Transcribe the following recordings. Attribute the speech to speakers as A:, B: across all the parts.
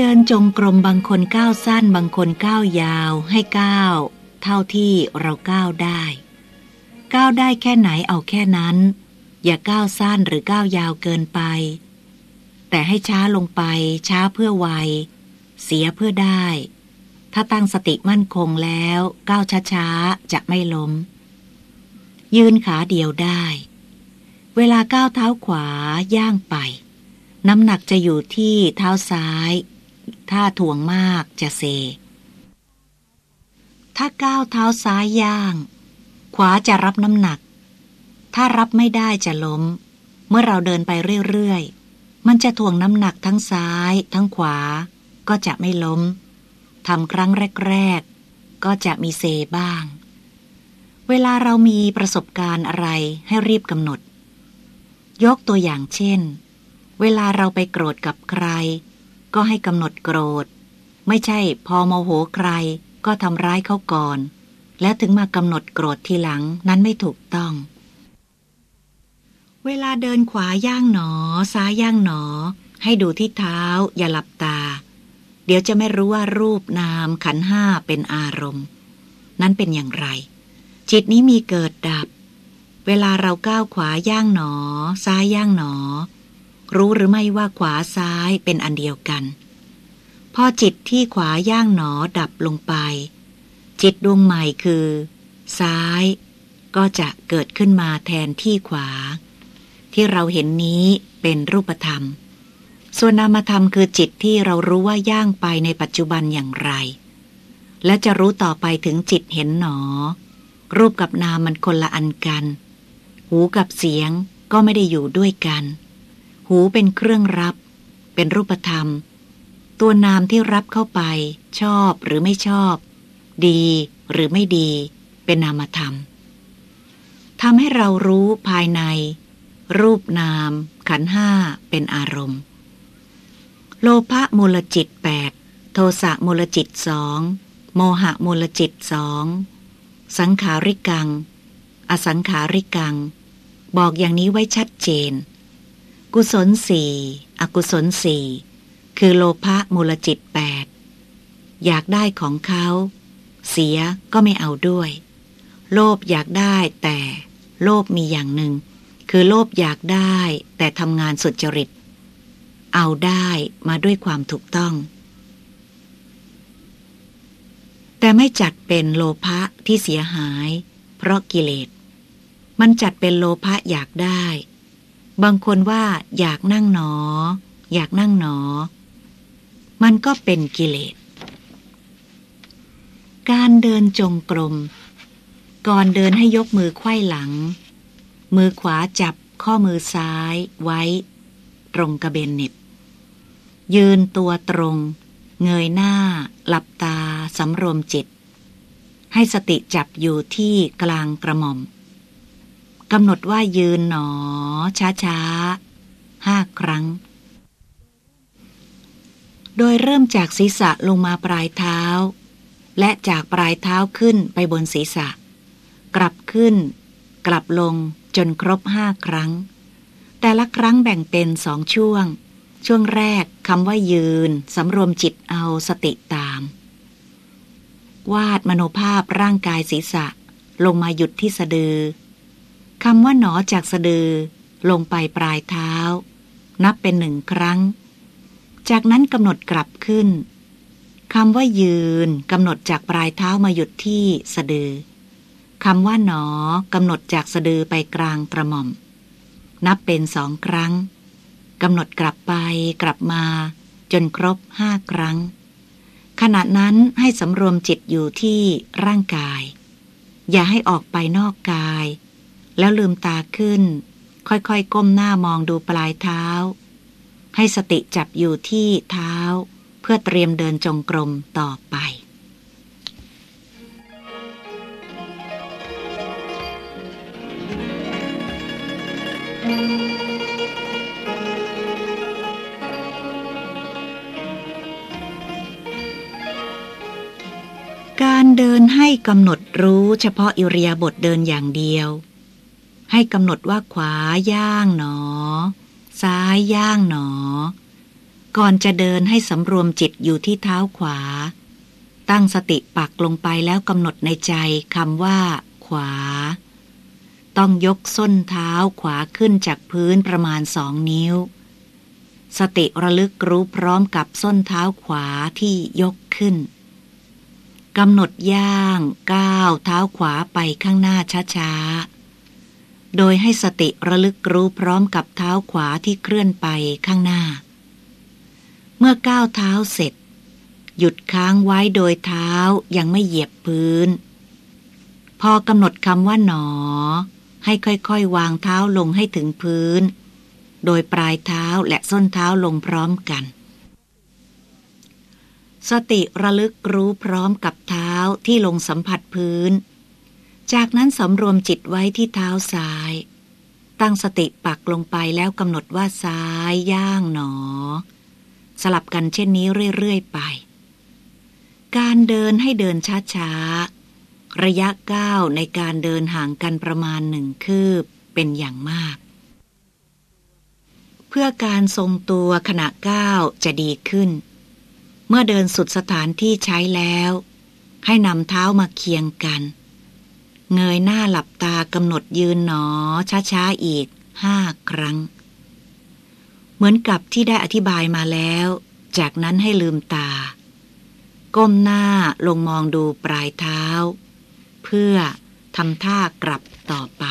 A: เดินจงกรมบางคนก้าวสั้นบางคนก้าวยาวให้ก้าวเท่าที่เราก้าวได้ ก้าวได้แค่ไหนเอาแค่นั้น อย่าก้าวสั้นหรือก้าวยาวเกินไป แต่ให้ช้าลงไป ช้าเพื่อไวเสียเพื่อได้ ถ้าตั้งสติมั่นคงแล้วก้าวช้าๆจะไม่ล้ม ยืนขาเดียวได้ เวลาก้าวเท้าขวาย่างไป น้ำหนักจะอยู่ที่เท้าซ้าย ถ้าถ่วงมากจะเซ ถ้าก้าวเท้าซ้ายย่าง ขวาจะรับน้ำหนัก ถ้ารับไม่ได้จะล้ม เมื่อเราเดินไปเรื่อยๆ มันจะถ่วงน้ำหนักทั้งซ้าย ทั้งขวา ก็จะไม่ล้มทำครั้งแรก ๆ ก็จะมีเซบ้าง เวลาเรามีประสบการณ์อะไรให้รีบกำหนด ยกตัวอย่างเช่น เวลาเราไปโกรธกับใคร ก็ให้กำหนดโกรธ ไม่ใช่พอโมโหใครก็ทำร้ายเขาก่อน แล้วถึงมากำหนดโกรธทีหลังนั้นไม่ถูกต้อง เวลาเดินขวาย่างหนอ ซ้ายย่างหนอ ให้ดูที่เท้า อย่าหลับตา เดี๋ยวจะไม่รู้ว่ารูปนามขันห้าเป็นอารมณ์ นั้นเป็นอย่างไร จิตนี้มีเกิดดับ เวลาเราก้าวขวาย่างหนอ ซ้ายย่างหนอ รู้หรือไม่ว่าขวาซ้ายเป็นอันเดียวกัน พอจิตที่ขวาย่างหนอดับลงไป จิตดวงใหม่คือ ซ้าย ก็จะเกิดขึ้นมาแทนที่ขวา ที่เราเห็นนี้เป็นรูปธรรม ส่วนนามธรรมคือจิตที่เรารู้ว่าย่างไปในปัจจุบันอย่างไร และจะรู้ต่อไปถึงจิตเห็นหนอ รูปกับนามมันคนละอันกัน หูกับเสียงก็ไม่ได้อยู่ด้วยกัน หูเป็นเครื่องรับ เป็นรูปธรรม ตัวนามที่รับเข้าไป ชอบหรือไม่ชอบ ดีหรือไม่ดี เป็นนามธรรมทำให้เรารู้ภายใน รูปนาม ขันห้าเป็นอารมณ์ โลภะมูลจิตแปดโทสะมูลจิตสองโมหะมูลจิตสองสังขาริกัง อสังขาริกัง บอกอย่างนี้ไว้ชัดเจน กุศลสี่อกุศลสี่คือโลภะมูลจิตแปดอยากได้ของเขา เสียก็ไม่เอาด้วย โลภอยากได้แต่ โลภมีอย่างหนึ่ง คือโลภอยากได้แต่ทำงานสุจริต เอาได้มาด้วยความถูกต้อง แต่ไม่จัดเป็นโลภะที่เสียหาย เพราะกิเลส มันจัดเป็นโลภะอยากได้ บางคนว่าอยากนั่งหนอ อยากนั่งหนอ มันก็เป็นกิเลส การเดินจงกรม ก่อนเดินให้ยกมือไขว้หลัง มือขวาจับข้อมือซ้ายไว้ ตรงกระเบนเน็บ ยืนตัวตรง เงยหน้า หลับตาสำรวมจิต ให้สติจับอยู่ที่กลางกระหม่อม กำหนดว่ายืนหนอ ช้าช้าห้าครั้ง โดยเริ่มจากศีรษะลงมาปลายเท้า และจากปลายเท้าขึ้นไปบนศีรษะ กลับขึ้น กลับลงจนครบห้าครั้ง แต่ละครั้งแบ่งเป็นสองช่วง ช่วงแรกคำว่ายืนสำรวมจิตเอาสติตาม วาดมโนภาพร่างกายศีรษะลงมาหยุดที่สะดือ คำว่าหนอจากสะดือลงไปปลายเท้า นับเป็นหนึ่งครั้ง จากนั้นกำหนดกลับขึ้นคำว่ายืนกำหนดจากปลายเท้ามาหยุดที่สะดือคำว่าหนอกำหนดจากสะดือไปกลางกระหม่อม นับเป็นสองครั้งกำหนดกลับไปกลับมา จนครบห้าครั้ง ขณะนั้นให้สำรวมจิตอยู่ที่ร่างกาย อย่าให้ออกไปนอกกาย แล้วลืมตาขึ้น ค่อยๆก้มหน้ามองดูปลายเท้า ให้สติจับอยู่ที่เท้า เพื่อเตรียมเดินจงกรมต่อไปการเดินให้กำหนดรู้เฉพาะอิริยาบถเดินอย่างเดียว ให้กำหนดว่าขวาย่างหนอ ซ้ายย่างหนอ ก่อนจะเดินให้สำรวมจิตอยู่ที่เท้าขวา ตั้งสติปักลงไปแล้วกำหนดในใจคำว่า ขวา ต้องยกส้นเท้าขวาขึ้นจากพื้นประมาณสองนิ้ว สติระลึกรู้พร้อมกับส้นเท้าขวาที่ยกขึ้นกำหนดย่างก้าวเท้าขวาไปข้างหน้าช้าๆ โดยให้สติระลึกรู้พร้อมกับเท้าขวาที่เคลื่อนไปข้างหน้า เมื่อก้าวเท้าเสร็จ หยุดค้างไว้โดยเท้ายังไม่เหยียบพื้น พอกำหนดคำว่าหนอ ให้ค่อยๆ วางเท้าลงให้ถึงพื้น โดยปลายเท้าและส้นเท้าลงพร้อมกัน สติระลึกรู้พร้อมกับเท้าที่ลงสัมผัสพื้น จากนั้นสำรวมจิตไว้ที่เท้าซ้าย ตั้งสติปักลงไปแล้วกำหนดว่าซ้ายย่างหนอ สลับกันเช่นนี้เรื่อยๆไป การเดินให้เดินช้าๆ ระยะก้าวในการเดินห่างกันประมาณหนึ่งคืบเป็นอย่างมาก เพื่อการทรงตัวขณะก้าวจะดีขึ้น เมื่อเดินสุดสถานที่ใช้แล้ว ให้นำเท้ามาเคียงกัน เงยหน้าหลับตากำหนดยืนหนอช้าๆอีกห้าครั้ง เหมือนกับที่ได้อธิบายมาแล้ว จากนั้นให้ลืมตา ก้มหน้าลงมองดูปลายเท้า เพื่อทำท่ากลับต่อไป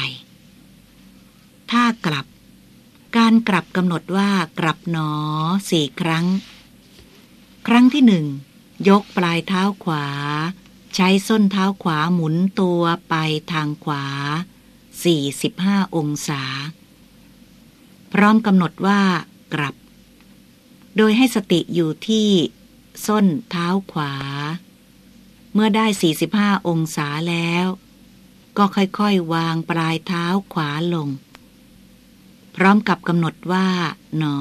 A: ท่ากลับ การกลับกำหนดว่ากลับหนอสี่ครั้ง ครั้งที่หนึ่งยกปลายเท้าขวา ใช้ส้นเท้าขวาหมุนตัวไปทางขวา 45 องศา พร้อมกำหนดว่ากลับ โดยให้สติอยู่ที่ ส้นเท้าขวา เมื่อได้ 45 องศาแล้ว ก็ค่อยๆ วางปลายเท้าขวาลง พร้อมกับกำหนดว่าหนอ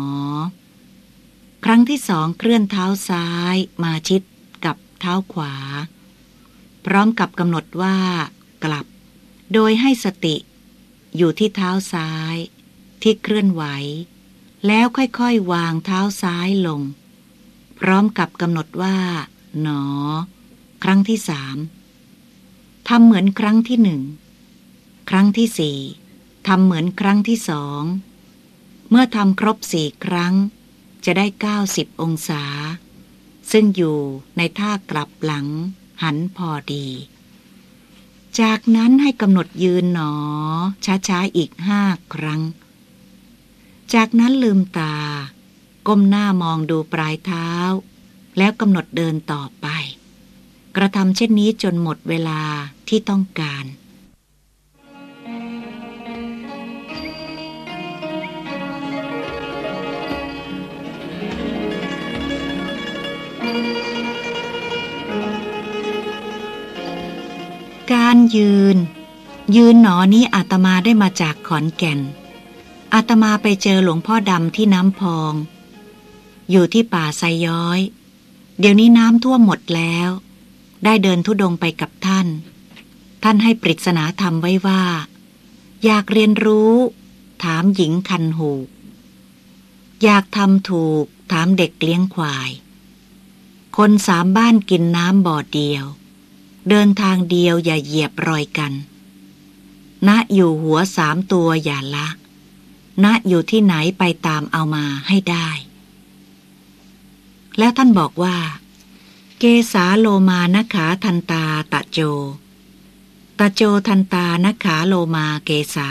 A: ครั้งที่สองเคลื่อนเท้าซ้ายมาชิดกับเท้าขวา พร้อมกับกำหนดว่ากลับ โดยให้สติ อยู่ที่เท้าซ้าย ที่เคลื่อนไหว แล้วค่อยๆวางเท้าซ้ายลง พร้อมกับกำหนดว่าหนอ ครั้งที่สามทำเหมือนครั้งที่หนึ่งครั้งที่สี่ทำเหมือนครั้งที่สองเมื่อทำครบสี่ครั้ง จะได้ 90 องศา ซึ่งอยู่ในท่ากลับหลัง หันพอดี จากนั้นให้กำหนดยืนหนอ ช้าๆอีกห้าครั้ง จากนั้นลืมตา ก้มหน้ามองดูปลายเท้า แล้วกำหนดเดินต่อไป กระทำเช่นนี้จนหมดเวลาที่ต้องการ ยืน ยืนหนอนี้อาตมาได้มาจากขอนแก่น อาตมาไปเจอหลวงพ่อดำที่น้ำพอง อยู่ที่ป่าไซย้อย เดี๋ยวนี้น้ำท่วมหมดแล้ว ได้เดินทุดงไปกับท่าน ท่านให้ปริศนาธรรมไว้ว่า อยากเรียนรู้ ถามหญิงคันหูอยากทำถูกถามเด็กเลี้ยงควาย คนสามบ้านกินน้ำบ่อเดียว เดินทางเดียวอย่าเหยียบรอยกัน ณอยู่หัวสามตัวอย่าละ ณอยู่ที่ไหนไปตามเอามาให้ได้ แล้วท่านบอกว่า เกสาโลมานขาทันตาตะโจ ตะโจทันตานขาโลมาเกสา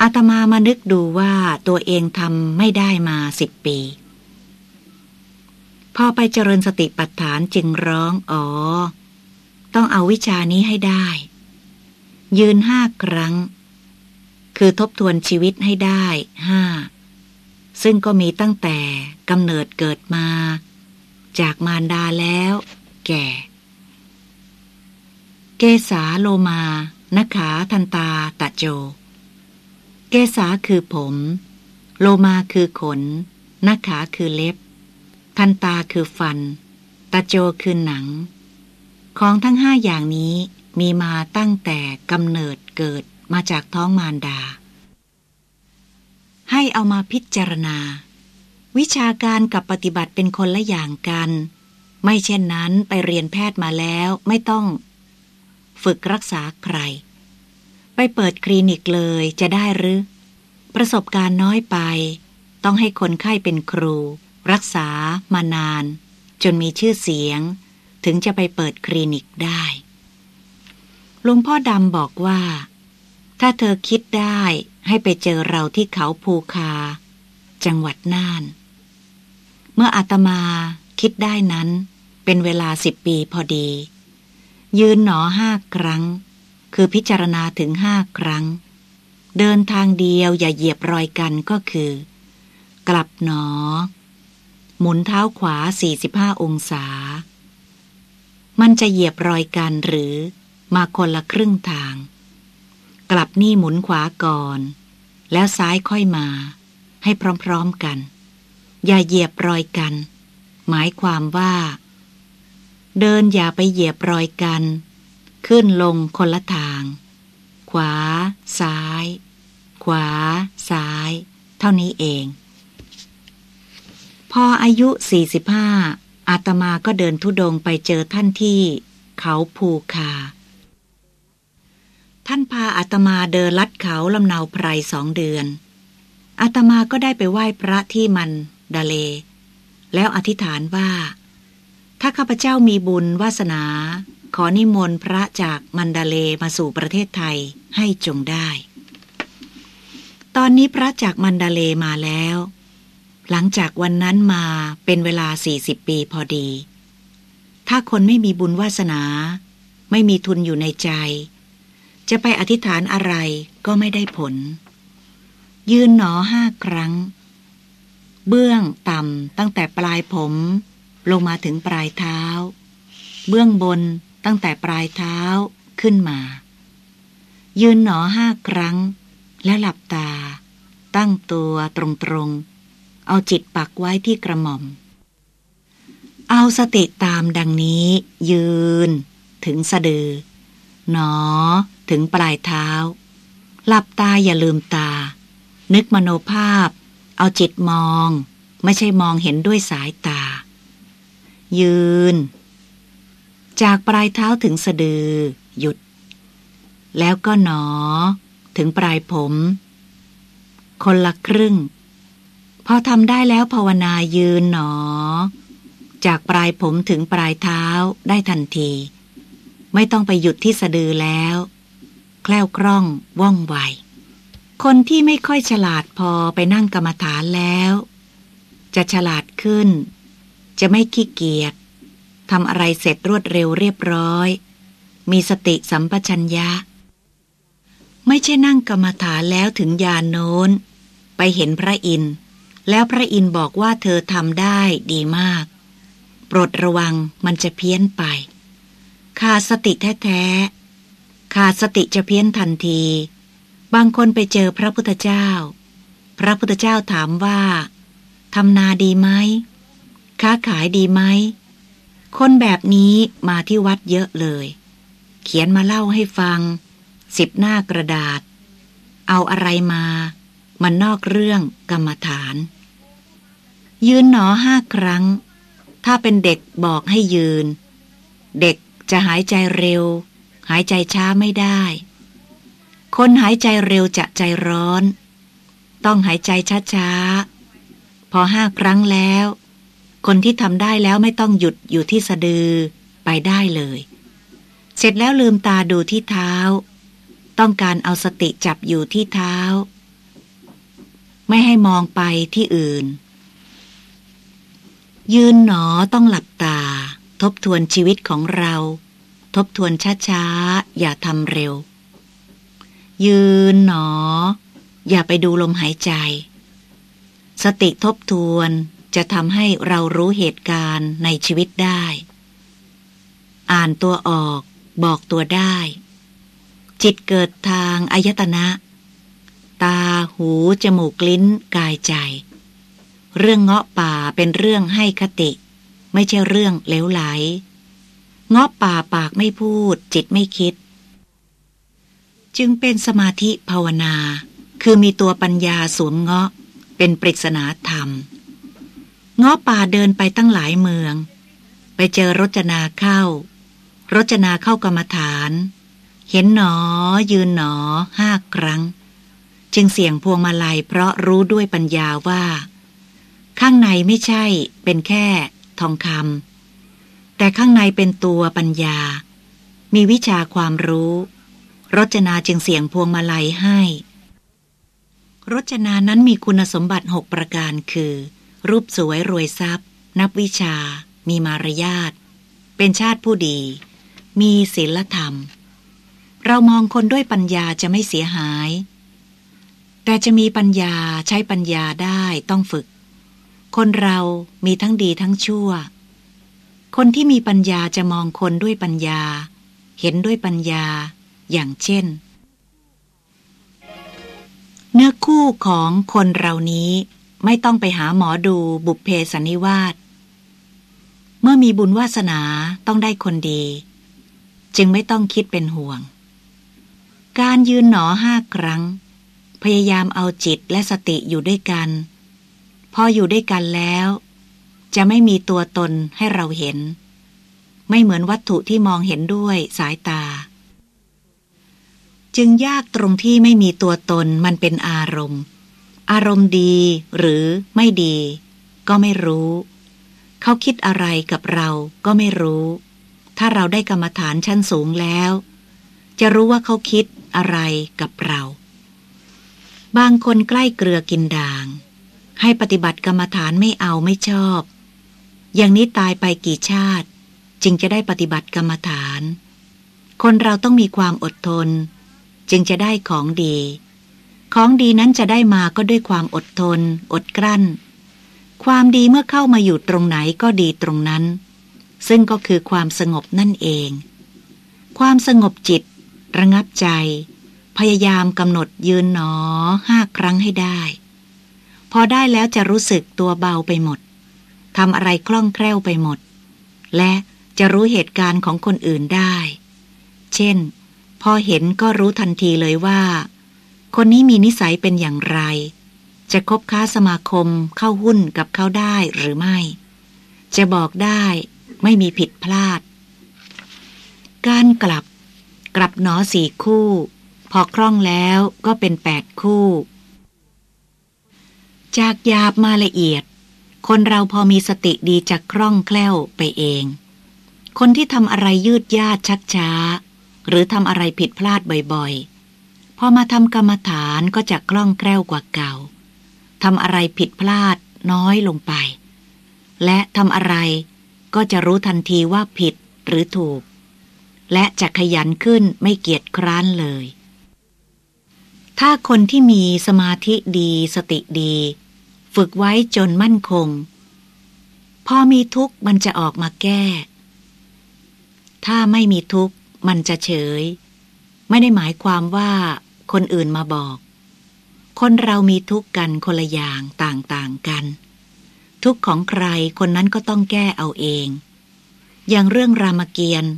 A: อาตมามานึกดูว่าตัวเองทำไม่ได้มาสิบปี พอไปเจริญสติปัฏฐานจึงร้อง อ๋อ ต้องเอาวิชานี้ให้ได้ ยืนห้าครั้ง คือทบทวนชีวิตให้ได้ห้าซึ่งก็มีตั้งแต่กำเนิดเกิดมา จากมารดาแล้ว แก่ เกษาโลมานขาทันตาตะโจ เกษาคือผม โลมาคือขนนขาคือเล็บ ทันตาคือฟัน ตะโจคือหนัง ของทั้งห้าอย่างนี้มีมาตั้งแต่กำเนิดเกิดมาจากท้องมารดา ให้เอามาพิจารณา วิชาการกับปฏิบัติเป็นคนละอย่างกัน ไม่เช่นนั้นไปเรียนแพทย์มาแล้วไม่ต้อง ฝึกรักษาใคร ไปเปิดคลินิกเลยจะได้หรือ ประสบการณ์น้อยไป ต้องให้คนไข้เป็นครู รักษามานาน จนมีชื่อเสียง ถึงจะไปเปิดคลินิกได้หลวงพ่อดำบอกว่า ถ้าเธอคิดได้ให้ไปเจอเราที่เขาภูคา จังหวัดน่าน เมื่ออาตมาคิดได้นั้น เป็นเวลาสิบปีพอดี ยืนหนอห้าครั้ง คือพิจารณาถึงห้าครั้ง เดินทางเดียวอย่าเหยียบรอยกันก็คือ กลับหนอ หมุนเท้าขวา 45 องศา มันจะเหยียบรอยกันหรือมาคนละครึ่งทาง กลับนี่หมุนขวาก่อน แล้วซ้ายค่อยมา ให้พร้อมๆกัน อย่าเหยียบรอยกัน หมายความว่า เดินอย่าไปเหยียบรอยกัน ขึ้นลงคนละทาง ขวา ซ้าย ขวา ซ้าย เท่านี้เอง พออายุ 45 อาตมาก็เดินทุดงไปเจอท่านที่เขาภูคา ท่านพาอาตมาเดินลัดเขาลำเนาไพรสองเดือน อาตมาก็ได้ไปไหว้พระที่มันดาเล แล้วอธิษฐานว่า ถ้าข้าพเจ้ามีบุญวาสนา ขอนิมนต์พระจากมันดาเลมาสู่ประเทศไทยให้จงได้ ตอนนี้พระจากมันดาเลมาแล้ว หลังจากวันนั้นมาเป็นเวลาสี่สิบปีพอดี ถ้าคนไม่มีบุญวาสนา ไม่มีทุนอยู่ในใจ จะไปอธิษฐานอะไรก็ไม่ได้ผล ยืนหนอห้าครั้ง เบื้องต่ำตั้งแต่ปลายผม ลงมาถึงปลายเท้า เบื้องบนตั้งแต่ปลายเท้าขึ้นมา ยืนหนอห้าครั้ง และหลับตา ตั้งตัวตรงๆ เอาจิตปักไว้ที่กระหม่อม เอาสติตามดังนี้ ยืน ถึงสะดือ หนอ ถึงปลายเท้า หลับตาอย่าลืมตา นึกมโนภาพ เอาจิตมอง ไม่ใช่มองเห็นด้วยสายตา ยืน จากปลายเท้าถึงสะดือ หยุด แล้วก็หนอ ถึงปลายผม คนละครึ่ง พอทำได้แล้วภาวนายืนหนอ จากปลายผมถึงปลายเท้าได้ทันที ไม่ต้องไปหยุดที่สะดือแล้ว แคล่วคล่องว่องไว คนที่ไม่ค่อยฉลาดพอไปนั่งกรรมฐานแล้ว จะฉลาดขึ้น จะไม่ขี้เกียจทำอะไรเสร็จรวดเร็วเรียบร้อย มีสติสัมปชัญญะ ไม่ใช่นั่งกรรมฐานแล้วถึงยานโน้น ไปเห็นพระอินทร์ แล้วพระอินทร์บอกว่าเธอทำได้ดีมาก โปรดระวังมันจะเพี้ยนไป ขาดสติแท้ๆ ขาดสติจะเพี้ยนทันที บางคนไปเจอพระพุทธเจ้า พระพุทธเจ้าถามว่าทำนาดีไหม ค้าขายดีไหม คนแบบนี้มาที่วัดเยอะเลย เขียนมาเล่าให้ฟัง สิบหน้ากระดาษ เอาอะไรมา มันนอกเรื่องกรรมฐาน ยืนหนอห้าครั้ง ถ้าเป็นเด็กบอกให้ยืน เด็กจะหายใจเร็ว หายใจช้าไม่ได้ คนหายใจเร็วจะใจร้อน ต้องหายใจช้าๆ พอห้าครั้งแล้ว คนที่ทำได้แล้วไม่ต้องหยุดอยู่ที่สะดือไปได้เลย เสร็จแล้วลืมตาดูที่เท้า ต้องการเอาสติจับอยู่ที่เท้า ไม่ให้มองไปที่อื่น ยืนหนอต้องหลับตา ทบทวนชีวิตของเรา ทบทวนช้าๆ อย่าทำเร็ว ยืนหนอ อย่าไปดูลมหายใจ สติทบทวนจะทำให้เรารู้เหตุการณ์ในชีวิตได้ อ่านตัวออก บอกตัวได้ จิตเกิดทางอายตนะ ตาหู จมูกลิ้น กายใจ เรื่องเงาะป่าเป็นเรื่องให้คติ ไม่ใช่เรื่องเลวไหล เงาะป่าปากไม่พูด จิตไม่คิด จึงเป็นสมาธิภาวนา คือมีตัวปัญญาสวมเงาะ เป็นปริศนาธรรม เง้อป่าเดินไปตั้งหลายเมือง ไปเจอรจนาเข้า รจนาเข้ากรรมฐาน เห็นหนอ ยืนหนอห้าครั้ง จึงเสี่ยงพวงมาลัยเพราะรู้ด้วยปัญญาว่า ข้างในไม่ใช่เป็นแค่ทองคำแต่ข้างในเป็นตัวปัญญา มีวิชาความรู้ รจนาจึงเสี่ยงพวงมาลัยให้ รจนานั้นมีคุณสมบัติหกประการคือ รูปสวยรวยทรัพย์ นับวิชา มีมารยาท เป็นชาติผู้ดี มีศีลธรรม เรามองคนด้วยปัญญาจะไม่เสียหาย แต่จะมีปัญญาใช้ปัญญาได้ต้องฝึก คนเรามีทั้งดีทั้งชั่ว คนที่มีปัญญาจะมองคนด้วยปัญญา เห็นด้วยปัญญา อย่างเช่น เนื้อคู่ของคนเรานี้ไม่ต้องไปหาหมอดูบุพเพสันนิวาสเมื่อมีบุญวาสนาต้องได้คนดี จึงไม่ต้องคิดเป็นห่วง การยืนหนอห้าครั้ง พยายามเอาจิตและสติอยู่ด้วยกัน ออยู่ด้วยกันแล้ว จะไม่มีตัวตนให้เราเห็น ไม่เหมือนวัตถุที่มองเห็นด้วยสายตา จึงยากตรงที่ไม่มีตัวตนมันเป็นอารมณ์ อารมณ์ดีหรือไม่ดี ก็ไม่รู้ เขาคิดอะไรกับเราก็ไม่รู้ ถ้าเราได้กรรมฐานชั้นสูงแล้ว จะรู้ว่าเขาคิดอะไรกับเรา บางคนใกล้เกลือกินด่าง ให้ปฏิบัติกรรมฐานไม่เอาไม่ชอบ อย่างนี้ตายไปกี่ชาติ จึงจะได้ปฏิบัติกรรมฐาน คนเราต้องมีความอดทน จึงจะได้ของดี ของดีนั้นจะได้มาก็ด้วยความอดทน อดกลั้น ความดีเมื่อเข้ามาอยู่ตรงไหนก็ดีตรงนั้น ซึ่งก็คือความสงบนั่นเอง ความสงบจิต ระงับใจ พยายามกำหนดยืนหนอห้าครั้งให้ได้ พอได้แล้วจะรู้สึกตัวเบาไปหมดทำอะไรคล่องแคล่วไปหมด และจะรู้เหตุการณ์ของคนอื่นได้ เช่น พอเห็นก็รู้ทันทีเลยว่า คนนี้มีนิสัยเป็นอย่างไร จะคบค้าสมาคมเข้าหุ้นกับเขาได้หรือไม่ จะบอกได้ไม่มีผิดพลาด การกลับ กลับหนอสี่คู่ พอคล่องแล้วก็เป็นแปดคู่ จากหยาบมาละเอียด คนเราพอมีสติดีจะคล่องแคล่วไปเอง คนที่ทำอะไรยืดยาดชักช้า หรือทำอะไรผิดพลาดบ่อยๆ พอมาทำกรรมฐานก็จะคล่องแคล่วกว่าเก่าทำอะไรผิดพลาดน้อยลงไป และทำอะไรก็จะรู้ทันทีว่าผิดหรือถูก และจะขยันขึ้นไม่เกียจคร้านเลย ถ้าคนที่มีสมาธิดีสติดี ฝึกไว้จนมั่นคง พอมีทุกข์มันจะออกมาแก้ ถ้าไม่มีทุกข์มันจะเฉย ไม่ได้หมายความว่าคนอื่นมาบอก คนเรามีทุกข์กันคนละอย่างต่างๆกัน ทุกข์ของใครคนนั้นก็ต้องแก้เอาเอง อย่างเรื่องรามเกียรติ์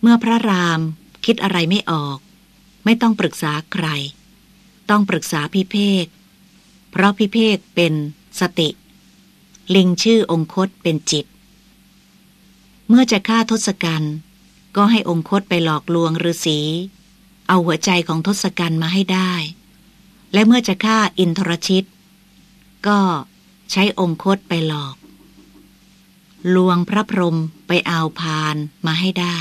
A: เมื่อพระรามคิดอะไรไม่ออก ไม่ต้องปรึกษาใคร ต้องปรึกษาพิเภก เพราะพิเภกเป็นสติ ลิงชื่อองคตเป็นจิต เมื่อจะฆ่าทศกัณฐ์ก็ให้องคตไปหลอกลวงฤาษีเอาหัวใจของทศกัณฐ์มาให้ได้ และเมื่อจะฆ่าอินทรชิต ก็ใช้องคตไปหลอก ลวงพระพรหมไปเอาพานมาให้ได้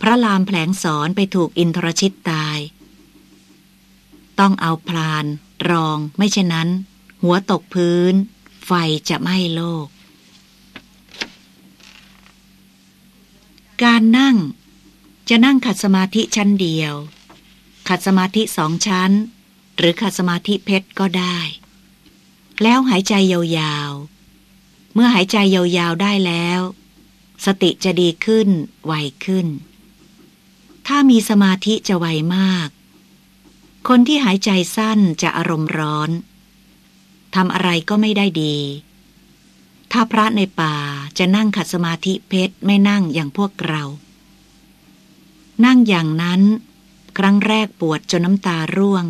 A: พระรามแผลงสอนไปถูกอินทรชิตตาย ต้องเอาพลาน รอง ไม่เช่นนั้น หัวตกพื้น ไฟจะไหม้โลก การนั่ง จะนั่งขัดสมาธิชั้นเดียว ขัดสมาธิสองชั้น หรือขัดสมาธิเพชรก็ได้ แล้วหายใจยาวๆ เมื่อหายใจยาวๆได้แล้ว สติจะดีขึ้น ไวขึ้นถ้ามีสมาธิจะไวมาก คนที่หายใจสั้นจะอารมณ์ร้อน ทำอะไรก็ไม่ได้ดี ถ้าพระในป่าจะนั่งขัดสมาธิเพชรไม่นั่งอย่างพวกเรา นั่งอย่างนั้น ครั้งแรกปวดจนน้ำตาร่วง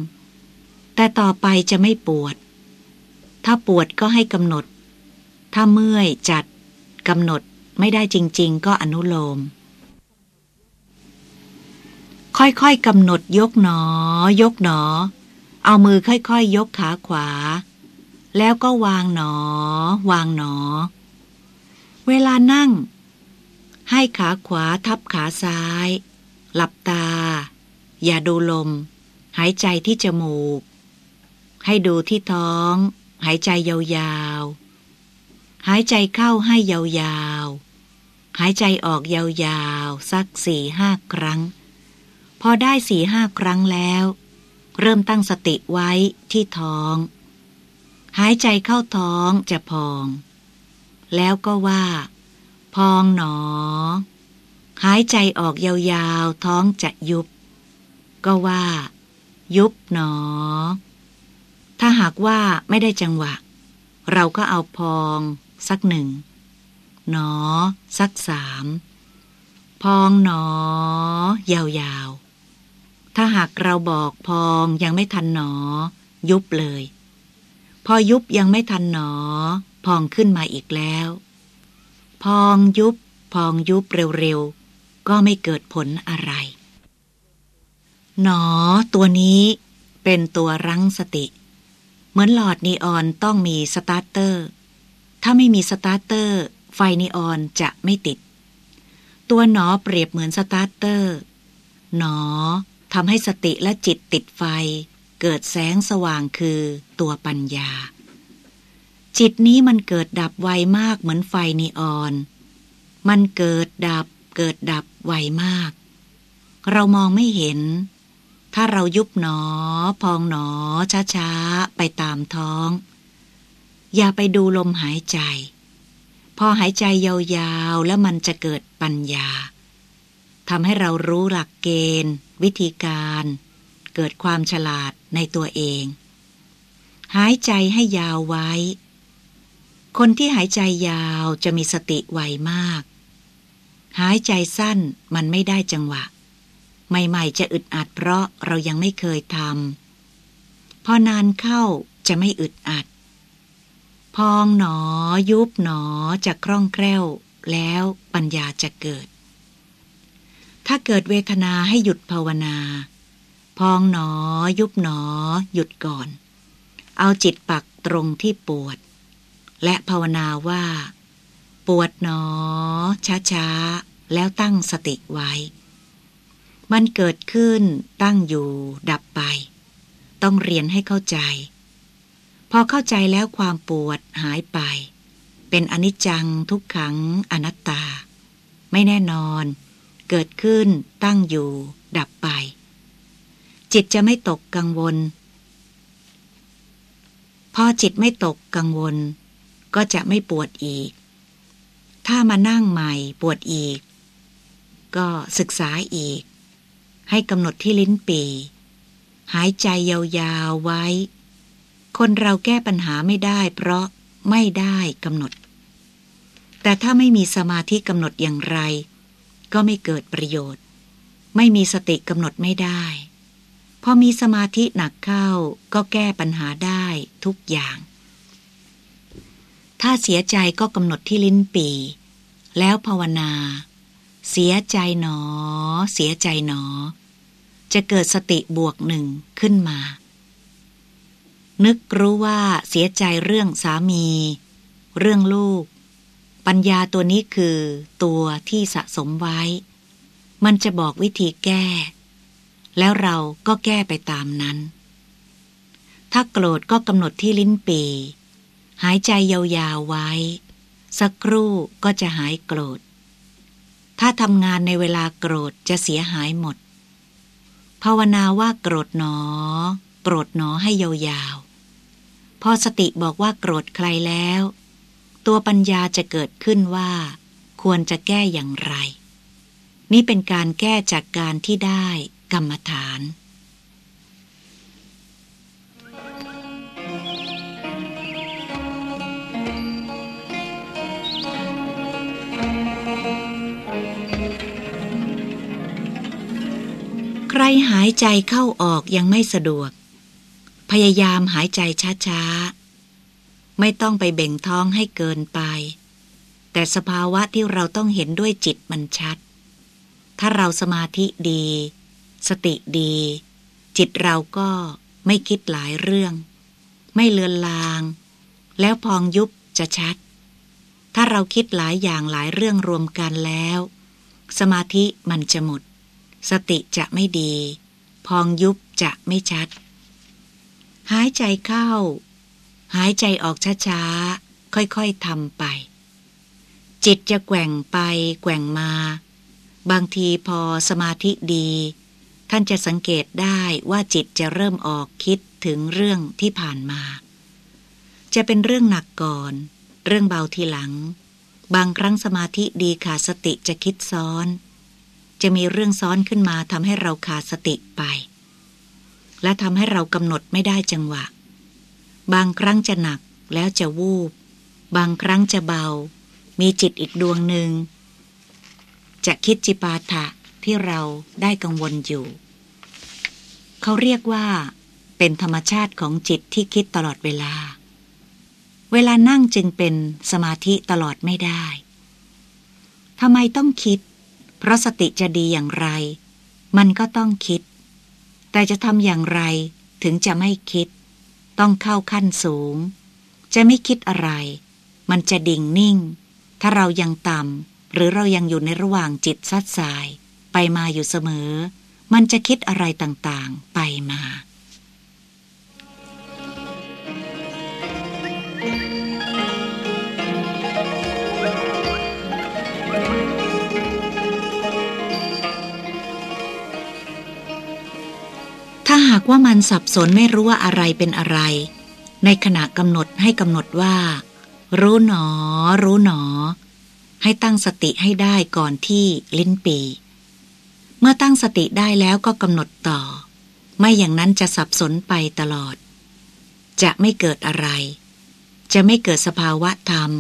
A: แต่ต่อไปจะไม่ปวด ถ้าปวดก็ให้กำหนด ถ้าเมื่อยจัดกำหนดไม่ได้จริง ๆ ก็อนุโลม ค่อยๆกำหนดยกหนอ ยกหนอ เอามือค่อยๆยยกขาขวา แล้วก็วางหนอ วางหนอ เวลานั่ง ให้ขาขวาทับขาซ้าย หลับตา อย่าดูลม หายใจที่จมูก ให้ดูที่ท้อง หายใจยาวๆ หายใจเข้าให้ยาวๆ หายใจออกยาวๆ สักสี่ห้าครั้ง อได้สี่ห้าครั้งแล้ว เริ่มตั้งสติไว้ที่ท้อง หายใจเข้าท้องจะพอง แล้วก็ว่า พองหนอ หายใจออกยาวๆ ท้องจะยุบ ก็ว่า ยุบหนอ ถ้าหากว่าไม่ได้จังหวะ เราก็เอาพองสักหนึ่งหนอ สักสาม พองหนอ ยาวๆ ถ้าหากเราบอกพองยังไม่ทันหนอ ยุบเลย พอยุบยังไม่ทันหนอ พองขึ้นมาอีกแล้ว พองยุบ พองยุบเร็วๆ ก็ไม่เกิดผลอะไร หนอตัวนี้เป็นตัวรั้งสติ เหมือนหลอดนีออนต้องมีสตาร์เตอร์ ถ้าไม่มีสตาร์เตอร์ ไฟนีออนจะไม่ติด ตัวหนอเปรียบเหมือนสตาร์เตอร์ หนอ ทำให้สติและจิตติดไฟ เกิดแสงสว่างคือตัวปัญญา จิตนี้มันเกิดดับไวมากเหมือนไฟนีออน มันเกิดดับเกิดดับไวมาก เรามองไม่เห็น ถ้าเรายุบหนอ พองหนอ ช้าๆ ไปตามท้อง อย่าไปดูลมหายใจ พอหายใจยาวๆ แล้วมันจะเกิดปัญญา ทำให้เรารู้หลักเกณฑ์ วิธีการ เกิดความฉลาดในตัวเอง หายใจให้ยาวไว้ คนที่หายใจยาวจะมีสติไวมาก หายใจสั้นมันไม่ได้จังหวะ ใหม่ๆจะอึดอัดเพราะเรายังไม่เคยทำพอนานเข้าจะไม่อึดอัด พองหนอยุบหนอจะคล่องแคล่วแล้วปัญญาจะเกิด ถ้าเกิดเวทนาให้หยุดภาวนา พองหนอ ยุบหนอ หยุดก่อน เอาจิตปักตรงที่ปวด และภาวนาว่า ปวดหนอ ช้าๆ แล้วตั้งสติไว้ มันเกิดขึ้นตั้งอยู่ดับไป ต้องเรียนให้เข้าใจ พอเข้าใจแล้วความปวดหายไป เป็นอนิจจังทุกขังอนัตตา ไม่แน่นอน เกิดขึ้น ตั้งอยู่ ดับไป จิตจะไม่ตกกังวล พอจิตไม่ตกกังวล ก็จะไม่ปวดอีก ถ้ามานั่งใหม่ปวดอีก ก็ศึกษาอีก ให้กำหนดที่ลิ้นปี หายใจยาวๆไว้ คนเราแก้ปัญหาไม่ได้ เพราะไม่ได้กำหนด แต่ถ้าไม่มีสมาธิกำหนดอย่างไร ก็ไม่เกิดประโยชน์ ไม่มีสติกำหนดไม่ได้ พอมีสมาธิหนักเข้าก็แก้ปัญหาได้ทุกอย่าง ถ้าเสียใจก็กำหนดที่ลิ้นปี แล้วภาวนา เสียใจหนอ เสียใจหนอ จะเกิดสติบวกหนึ่งขึ้นมา นึกรู้ว่าเสียใจเรื่องสามี เรื่องลูก ปัญญาตัวนี้คือตัวที่สะสมไว้ มันจะบอกวิธีแก้ แล้วเราก็แก้ไปตามนั้น ถ้าโกรธก็กำหนดที่ลิ้นปี หายใจยาวๆไว้ สักครู่ก็จะหายโกรธ ถ้าทำงานในเวลาโกรธจะเสียหายหมด ภาวนาว่าโกรธหนอ โกรธหนอให้ยาวๆ พอสติบอกว่าโกรธใครแล้ว ตัวปัญญาจะเกิดขึ้นว่า ควรจะแก้อย่างไร นี่เป็นการแก้จากการที่ได้กรรมฐานใครหายใจเข้าออกยังไม่สะดวก พยายามหายใจช้า ไม่ต้องไปเบ่งท้องให้เกินไป แต่สภาวะที่เราต้องเห็นด้วยจิตมันชัด ถ้าเราสมาธิดี สติดี จิตเราก็ไม่คิดหลายเรื่อง ไม่เลือนลาง แล้วพองยุบจะชัด ถ้าเราคิดหลายอย่างหลายเรื่องรวมกันแล้ว สมาธิมันจะหมด สติจะไม่ดี พองยุบจะไม่ชัด หายใจเข้า หายใจออกช้าๆ ค่อยๆทำไป จิตจะแกว่งไปแกว่งมา บางทีพอสมาธิดี ท่านจะสังเกตได้ว่าจิตจะเริ่มออกคิดถึงเรื่องที่ผ่านมา จะเป็นเรื่องหนักก่อน เรื่องเบาทีหลัง บางครั้งสมาธิดีขาดสติจะคิดซ้อน จะมีเรื่องซ้อนขึ้นมาทำให้เราขาดสติไป และทำให้เรากำหนดไม่ได้จังหวะ บางครั้งจะหนักแล้วจะวูบ บางครั้งจะเบา มีจิตอีกดวงหนึ่ง จะคิดจิปาถะที่เราได้กังวลอยู่ เขาเรียกว่า เป็นธรรมชาติของจิตที่คิดตลอดเวลา เวลานั่งจึงเป็นสมาธิตลอดไม่ได้ทำไมต้องคิด เพราะสติจะดีอย่างไร มันก็ต้องคิด แต่จะทำอย่างไรถึงจะไม่คิด ต้องเข้าขั้นสูง จะไม่คิดอะไร มันจะดิ่งนิ่ง ถ้าเรายังต่ำหรือเรายังอยู่ในระหว่างจิตซัดสาย ไปมาอยู่เสมอ มันจะคิดอะไรต่างๆ ไปมา ว่ามันสับสนไม่รู้ว่าอะไรเป็นอะไร ในขณะกำหนดให้กำหนดว่า รู้หนอ รู้หนอ ให้ตั้งสติให้ได้ก่อนที่ลิ้นปี เมื่อตั้งสติได้แล้วก็กำหนดต่อ ไม่อย่างนั้นจะสับสนไปตลอด จะไม่เกิดอะไร จะไม่เกิดสภาวะธรรม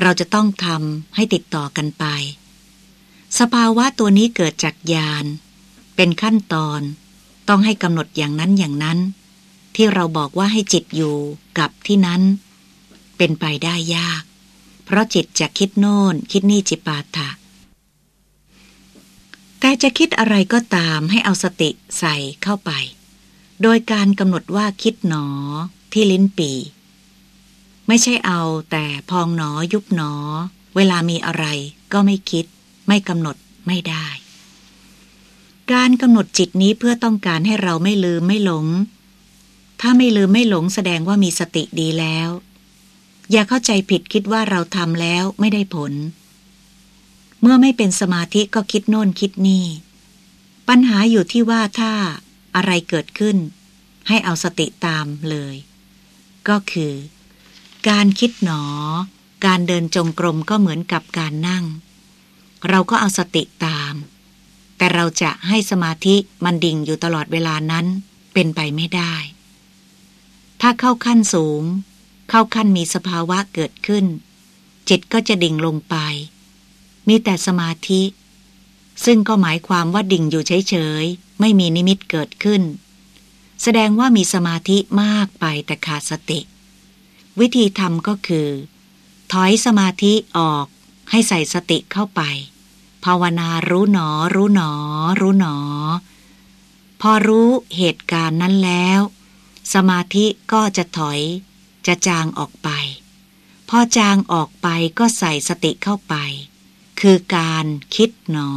A: เราจะต้องทำให้ติดต่อกันไป สภาวะตัวนี้เกิดจากญาณเป็นขั้นตอน ต้องให้กำหนดอย่างนั้นอย่างนั้น ที่เราบอกว่าให้จิตอยู่กับที่นั้น เป็นไปได้ยาก เพราะจิตจะคิดโน่น คิดนี่จิปาถะแต่จะคิดอะไรก็ตามให้เอาสติใส่เข้าไป โดยการกำหนดว่าคิดหนอที่ลิ้นปีไม่ใช่เอาแต่พองหนอยุบหนอ เวลามีอะไรก็ไม่คิด ไม่กำหนดไม่ได้ การกำหนดจิตนี้เพื่อต้องการให้เราไม่ลืมไม่หลง ถ้าไม่ลืมไม่หลงแสดงว่ามีสติดีแล้ว อย่าเข้าใจผิดคิดว่าเราทำแล้วไม่ได้ผล เมื่อไม่เป็นสมาธิก็คิดโน่นคิดนี่ ปัญหาอยู่ที่ว่าถ้าอะไรเกิดขึ้น ให้เอาสติตามเลย ก็คือ การคิดหนอ การเดินจงกรมก็เหมือนกับการนั่ง เราก็เอาสติตาม แต่เราจะให้สมาธิมันดิ่งอยู่ตลอดเวลานั้นเป็นไปไม่ได้ ถ้าเข้าขั้นสูง เข้าขั้นมีสภาวะเกิดขึ้น จิตก็จะดิ่งลงไป มีแต่สมาธิ ซึ่งก็หมายความว่าดิ่งอยู่เฉยๆ ไม่มีนิมิตเกิดขึ้น แสดงว่ามีสมาธิมากไปแต่ขาดสติ วิธีทำก็คือ ถอยสมาธิออกให้ใส่สติเข้าไป ภาวนารู้หนอ รู้หนอ รู้หนอ พอรู้เหตุการณ์นั้นแล้ว สมาธิก็จะถอย จะจางออกไป พอจางออกไปก็ใส่สติเข้าไป คือการคิดหนอ